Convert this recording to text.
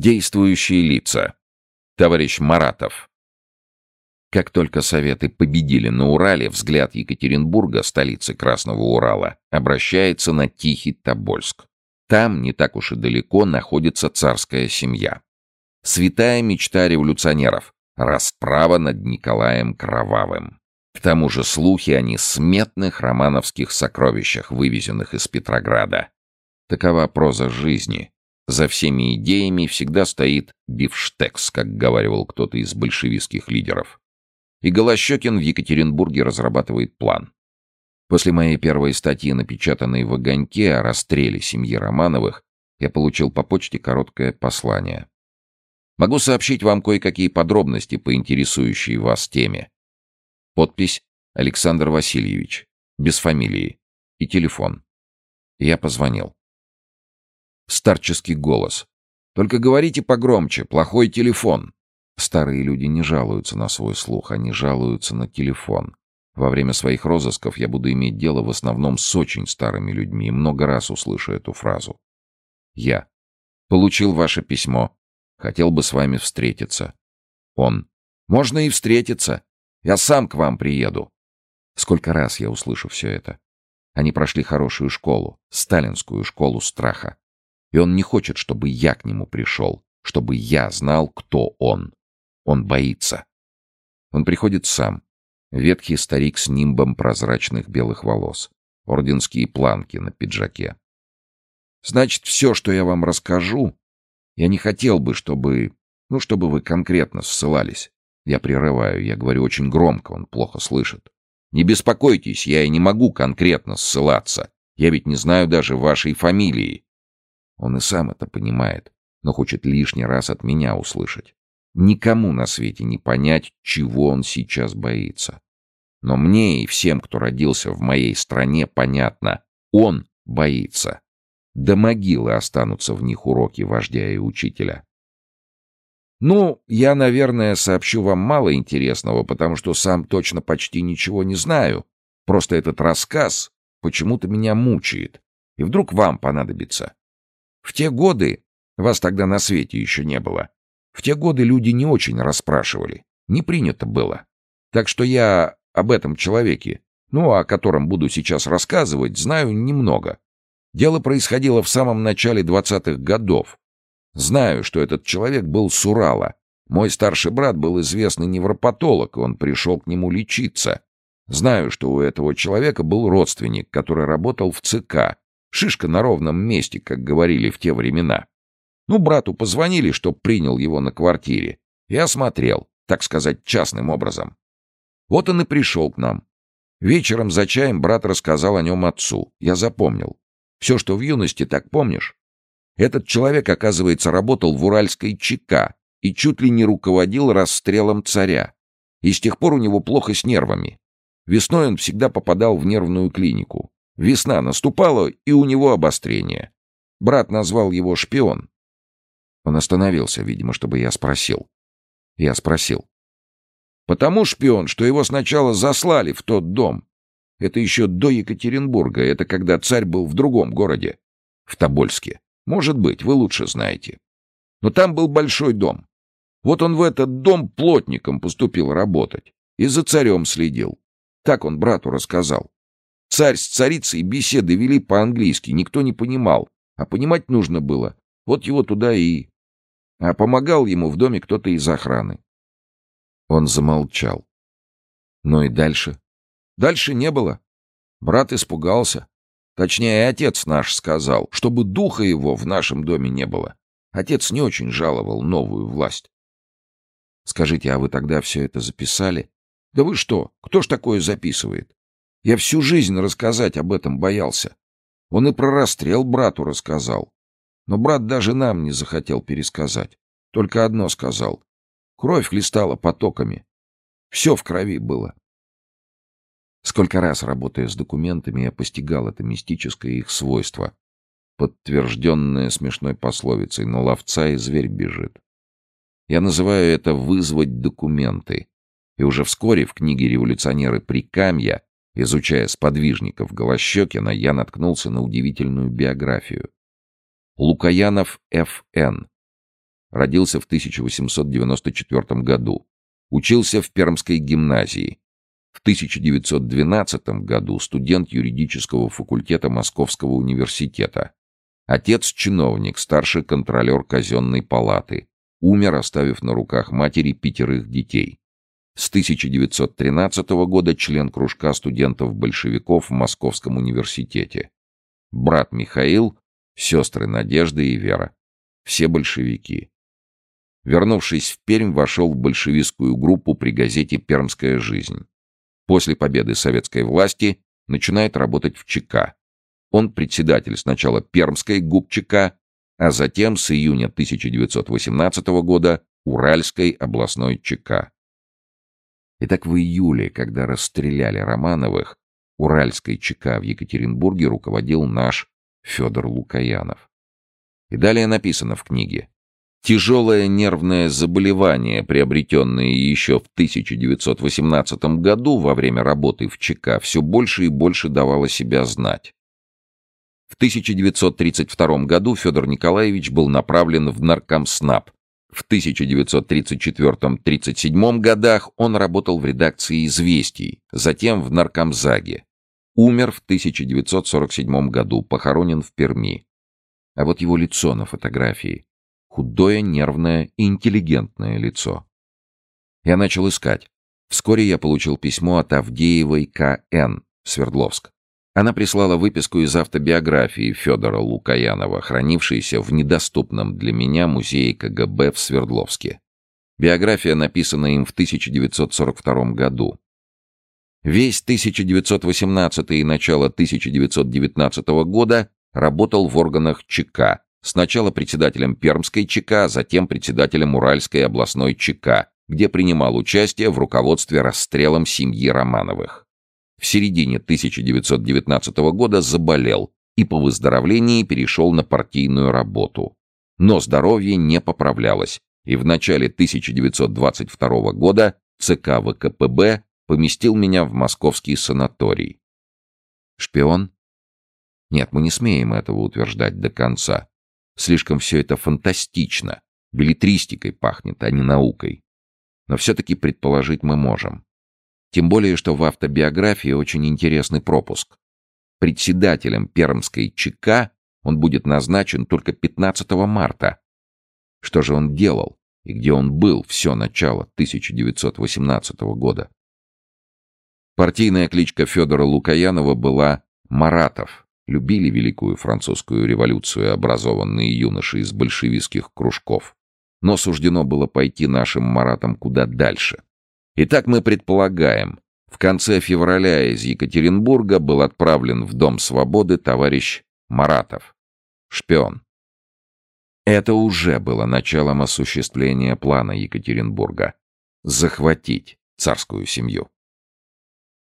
Действующие лица. Товарищ Маратов. Как только Советы победили на Урале, взгляд Екатеринбурга, столицы Красного Урала, обращается на Тихий Тобольск. Там, не так уж и далеко, находится царская семья. Святая мечта революционеров — расправа над Николаем Кровавым. К тому же слухи о несметных романовских сокровищах, вывезенных из Петрограда. Такова проза жизни, за всеми идеями всегда стоит бифштекс, как говаривал кто-то из большевистских лидеров. И Голощекин в Екатеринбурге разрабатывает план. После моей первой статьи, напечатанной в «Огоньке» о расстреле семьи Романовых, я получил по почте короткое послание. Могу сообщить вам кое-какие подробности по интересующей вас теме. Подпись Александр Васильевич, без фамилии, и телефон. Я позвонил. Старческий голос. «Только говорите погромче, плохой телефон». Старые люди не жалуются на свой слух, они жалуются на телефон. Во время своих розысков я буду иметь дело в основном с очень старыми людьми и много раз услышу эту фразу. Я. Получил ваше письмо. Хотел бы с вами встретиться. Он. Можно и встретиться. Я сам к вам приеду. Сколько раз я услышу все это. Они прошли хорошую школу, сталинскую школу страха. И он не хочет, чтобы я к нему пришел, чтобы я знал, кто он. Он боится. Он приходит сам. Ветхий старик с нимбом прозрачных белых волос. Орденские планки на пиджаке. Значит, все, что я вам расскажу, я не хотел бы, чтобы... Ну, чтобы вы конкретно ссылались. Я прерываю, я говорю очень громко, он плохо слышит. Не беспокойтесь, я и не могу конкретно ссылаться. Я ведь не знаю даже вашей фамилии. Он и сам это понимает, но хочет лишний раз от меня услышать. Никому на свете не понять, чего он сейчас боится. Но мне и всем, кто родился в моей стране, понятно, он боится. До могилы останутся в них уроки вождя и учителя. Ну, я, наверное, сообщу вам мало интересного, потому что сам точно почти ничего не знаю. Просто этот рассказ почему-то меня мучает. И вдруг вам понадобится. В те годы, вас тогда на свете еще не было, в те годы люди не очень расспрашивали, не принято было. Так что я об этом человеке, ну, о котором буду сейчас рассказывать, знаю немного. Дело происходило в самом начале двадцатых годов. Знаю, что этот человек был с Урала. Мой старший брат был известный невропатолог, и он пришел к нему лечиться. Знаю, что у этого человека был родственник, который работал в ЦК, Шишка на ровном месте, как говорили в те времена. Ну, брату позвонили, чтоб принял его на квартире. И осмотрел, так сказать, частным образом. Вот он и пришел к нам. Вечером за чаем брат рассказал о нем отцу. Я запомнил. Все, что в юности, так помнишь? Этот человек, оказывается, работал в Уральской ЧК и чуть ли не руководил расстрелом царя. И с тех пор у него плохо с нервами. Весной он всегда попадал в нервную клинику. Весна наступала, и у него обострение. Брат назвал его шпион. Он остановился, видимо, чтобы я спросил. Я спросил. Потому шпион, что его сначала заслали в тот дом. Это еще до Екатеринбурга, это когда царь был в другом городе. В Тобольске. Может быть, вы лучше знаете. Но там был большой дом. Вот он в этот дом плотником поступил работать. И за царем следил. Так он брату рассказал. Царь с царицей беседы вели по-английски, никто не понимал. А понимать нужно было. Вот его туда и... А помогал ему в доме кто-то из охраны. Он замолчал. Ну и дальше? Дальше не было. Брат испугался. Точнее, отец наш сказал, чтобы духа его в нашем доме не было. Отец не очень жаловал новую власть. Скажите, а вы тогда все это записали? Да вы что, кто ж такое записывает? Я всю жизнь рассказать об этом боялся. Он и про расстрел брату рассказал. Но брат даже нам не захотел пересказать. Только одно сказал. Кровь хлестала потоками. Все в крови было. Сколько раз, работая с документами, я постигал это мистическое их свойство, подтвержденное смешной пословицей «на ловца и зверь бежит». Я называю это «вызвать документы». И уже вскоре в книге «Революционеры Прикамья» Изучая сподвижников Голощекина, я наткнулся на удивительную биографию. Лукаянов Ф.Н. родился в 1894 году. Учился в Пермской гимназии. В 1912 году студент юридического факультета Московского университета. Отец – чиновник, старший контролер казенной палаты. Умер, оставив на руках матери пятерых детей. С 1913 года член кружка студентов-большевиков в Московском университете. Брат Михаил, сестры Надежда и Вера. Все большевики. Вернувшись в Пермь, вошел в большевистскую группу при газете «Пермская жизнь». После победы советской власти начинает работать в ЧК. Он председатель сначала Пермской ГУП ЧК, а затем с июня 1918 года Уральской областной ЧК. Итак, в июле, когда расстреляли Романовых, Уральской ЧК в Екатеринбурге руководил наш Федор Лукаянов. И далее написано в книге. Тяжелое нервное заболевание, приобретенное еще в 1918 году во время работы в ЧК, все больше и больше давало себя знать. В 1932 году Федор Николаевич был направлен в наркомснаб. В 1934-37 годах он работал в редакции «Известий», затем в наркомзаге. Умер в 1947 году, похоронен в Перми. А вот его лицо на фотографии. Худое, нервное и интеллигентное лицо. Я начал искать. Вскоре я получил письмо от Авдеевой К.Н. Свердловск. Она прислала выписку из автобиографии Федора Лукаянова, хранившейся в недоступном для меня музее КГБ в Свердловске. Биография написана им в 1942 году. Весь 1918 и начало 1919 года работал в органах ЧК, сначала председателем Пермской ЧК, затем председателем Уральской областной ЧК, где принимал участие в руководстве расстрелом семьи Романовых в середине 1919 года заболел и по выздоровлении перешел на партийную работу. Но здоровье не поправлялось, и в начале 1922 года ЦК ВКПБ поместил меня в московский санаторий. Шпион? Нет, мы не смеем этого утверждать до конца. Слишком все это фантастично. Билетристикой пахнет, а не наукой. Но все-таки предположить мы можем. Тем более, что в автобиографии очень интересный пропуск. Председателем Пермской ЧК он будет назначен только 15 марта. Что же он делал и где он был все начало 1918 года? Партийная кличка Федора Лукаянова была «Маратов». Любили Великую Французскую революцию образованные юноши из большевистских кружков. Но суждено было пойти нашим Маратам куда дальше. Итак, мы предполагаем, в конце февраля из Екатеринбурга был отправлен в Дом свободы товарищ Маратов, шпион. Это уже было началом осуществления плана Екатеринбурга — захватить царскую семью.